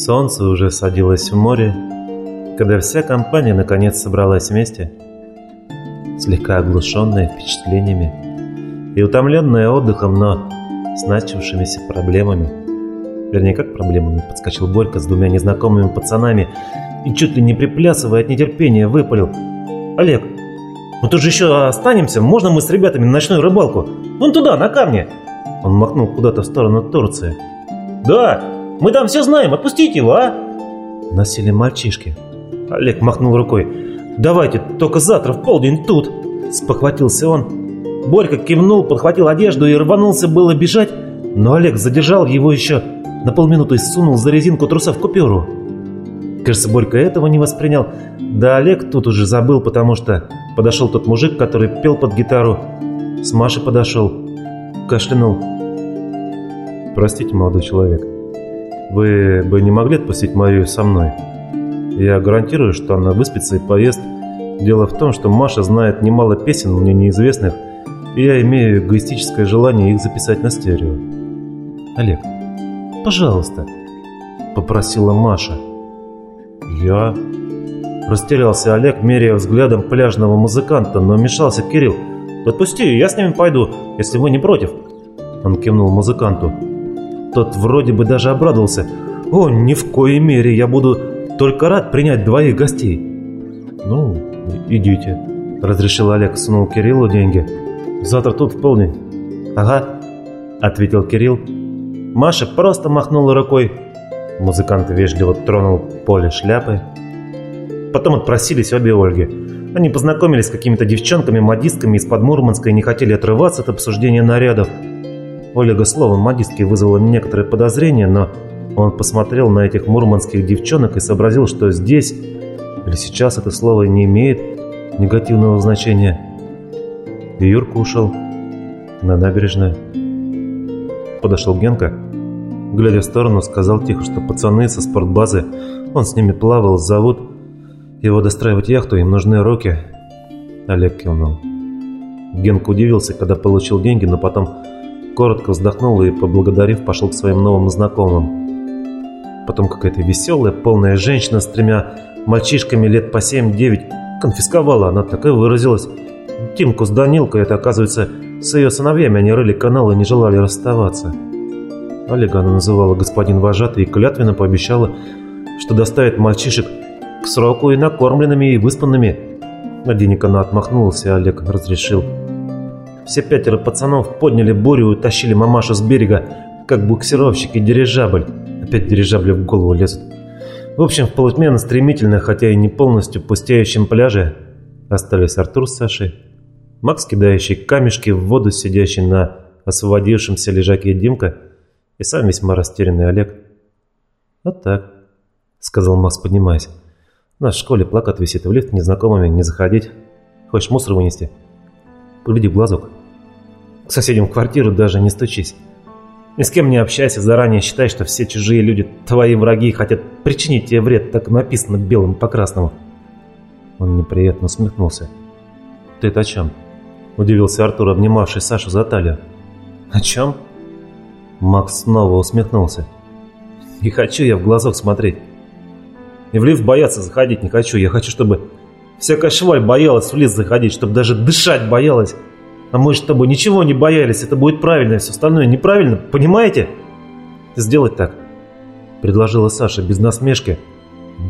Солнце уже садилось в море, когда вся компания наконец собралась вместе, слегка оглушенная впечатлениями и утомленная отдыхом, но с начавшимися проблемами. Вернее, как проблемами, подскочил Борька с двумя незнакомыми пацанами и чуть ли не приплясывая от нетерпения выпалил. «Олег, мы тут же еще останемся, можно мы с ребятами на ночную рыбалку? Вон туда, на камне!» Он махнул куда-то в сторону Турции. «Да, мы там все знаем, отпустите его, а?» Носили мальчишки. Олег махнул рукой. «Давайте, только завтра в полдень тут!» Спохватился он. Борька кивнул, подхватил одежду и рванулся было бежать, но Олег задержал его еще на полминуты и сунул за резинку труса в купюру. Кажется, Борька этого не воспринял. Да Олег тут уже забыл, потому что подошел тот мужик, который пел под гитару. С Машей подошел. Кашлянул. «Простите, молодой человек, вы бы не могли отпустить Марию со мной? Я гарантирую, что она выспится и поест. Дело в том, что Маша знает немало песен мне неизвестных, и я имею эгоистическое желание их записать на стерео. Олег, пожалуйста, попросила Маша. Я... Растерялся Олег, меряя взглядом пляжного музыканта, но мешался Кирилл. «Отпусти, я с ними пойду, если вы не против». Он кивнул музыканту. Тот вроде бы даже обрадовался. «О, ни в коей мере, я буду только рад принять двоих гостей». «Ну, идите», — разрешил Олег, сунул Кириллу деньги. «Завтра тут в полдень». «Ага», — ответил Кирилл. Маша просто махнула рукой. Музыкант вежливо тронул поле шляпы. Потом отпросились обе Ольги. Они познакомились с какими-то девчонками-модистками из-под Мурманска и не хотели отрываться от обсуждения нарядов. Ольга словом модистки вызвала некоторые подозрения, но он посмотрел на этих мурманских девчонок и сообразил, что здесь или сейчас это слово не имеет негативного значения. И Юрка ушел на набережную. Подошел Генка, глядя в сторону, сказал тихо, что пацаны со спортбазы, он с ними плавал, зовут его достраивать яхту, им нужны руки. Олег кивнул. Генка удивился, когда получил деньги, но потом коротко вздохнул и, поблагодарив, пошел к своим новым знакомым. Потом какая-то веселая, полная женщина с тремя мальчишками лет по 7-9 конфисковала, она так и выразилась. Тимку с Данилкой, это оказывается, с ее сыновьями они рыли канал и не желали расставаться. Олега она называла господин вожатый и клятвенно пообещала, что доставит мальчишек к сроку и накормленными, и выспанными. На денег она отмахнулась, и Олег разрешил. Все пятеро пацанов подняли бурю и тащили мамашу с берега, как буксировщики дирижабль. Опять дирижабли в голову лезут. В общем, в полутьме на стремительно, хотя и не полностью пустеющем пляже остались Артур с Сашей, Макс, кидающий камешки в воду, сидящий на освободившемся лежаке Димка, и сам весьма растерянный Олег. «Вот так», — сказал Макс, поднимаясь. «У школе плакат висит, в лифт незнакомыми не заходить. Хочешь мусор вынести? Погляди в глазок». К соседям в квартиру даже не стучись. Ни с кем не общайся, заранее считай, что все чужие люди твои враги хотят причинить тебе вред, так написано белым по красному. Он неприятно усмехнулся. «Ты это о чем?» – удивился Артур, обнимавший Сашу за талию. «О чем?» Макс снова усмехнулся. «Не хочу я в глазок смотреть. И в лифт бояться заходить не хочу. Я хочу, чтобы всякая шваль боялась в лифт заходить, чтобы даже дышать боялась. А мы с тобой ничего не боялись, это будет правильно, все остальное неправильно, понимаете? Сделать так, предложила Саша без насмешки.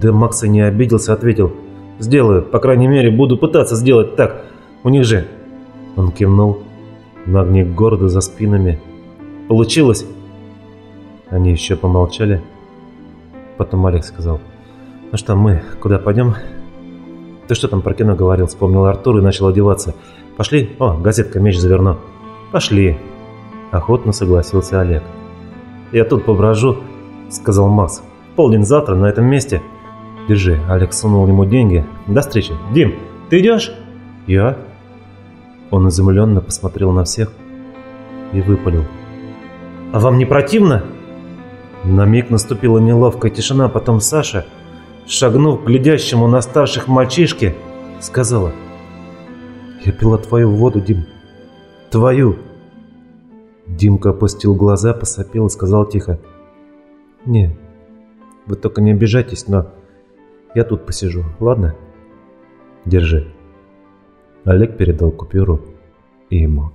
Да Макса не обиделся, ответил. Сделаю, по крайней мере, буду пытаться сделать так. У них же... Он кивнул. На огне города за спинами. Получилось? Они еще помолчали. Потом Алекс сказал. Ну что, мы куда пойдем? Ты что там про кино говорил? Вспомнил Артур и начал одеваться. Пошли? О, газетка меч заверну. Пошли. Охотно согласился Олег. Я тут поброжу, сказал Макс. Полдень завтра на этом месте. Держи. Олег сунул ему деньги. До встречи. Дим, ты идешь? Я? Он изумленно посмотрел на всех и выпалил. «А вам не противно?» На миг наступила неловкая тишина, потом Саша, шагнув к глядящему на старших мальчишке, сказала я пила твою воду, Дим. Твою. Димка опустил глаза, посопел и сказал тихо. Не, Вы только не обижайтесь, но я тут посижу, ладно? Держи. Олег передал купюру и ему.